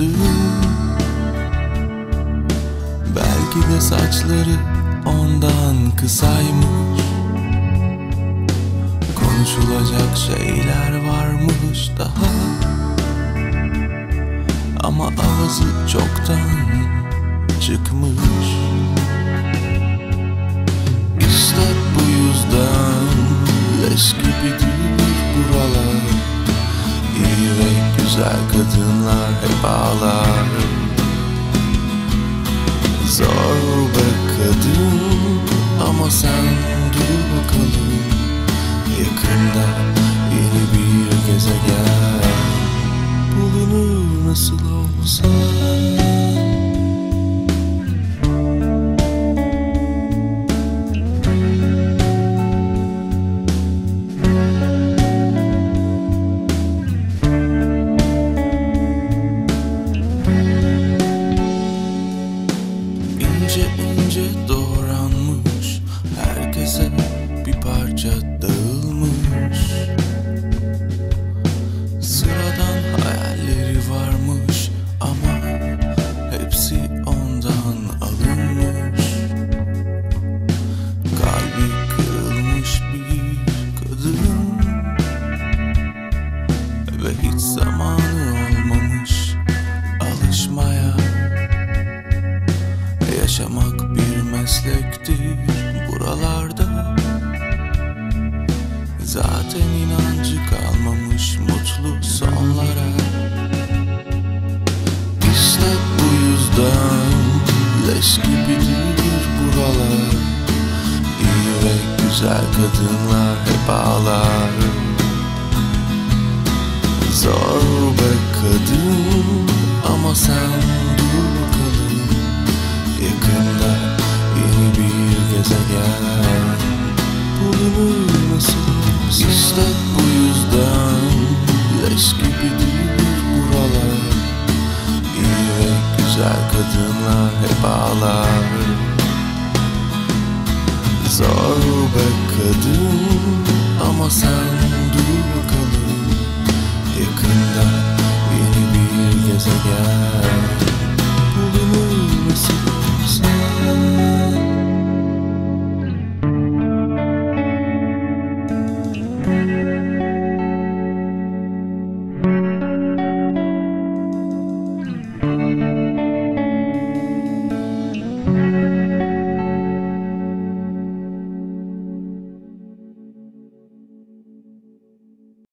sürdü Belki de saçları ondan kısaymış. Konuşulacak şeyler varmış daha. Ama ağzı çoktan çıkmış. İşte bu yüzden eski bir buralar. Ve güzel kadınlar hep ağlar. Zor be kadın ama sen dur bakalım. Yakında yeni bir gezegen Bulunur nasıl olsa İnce ince doğranmış. Herkese bir parça dağılmış bir meslektir buralarda. Zaten inancı kalmamış mutlu sonlara. İşte bu yüzden leş gibidir buralar. İyi ve güzel kadınlar hep ağlar. Zor be kadın ama sen güzel kadınlar hep ağlar. Zor be kadın ama sen dur bakalım. Yakında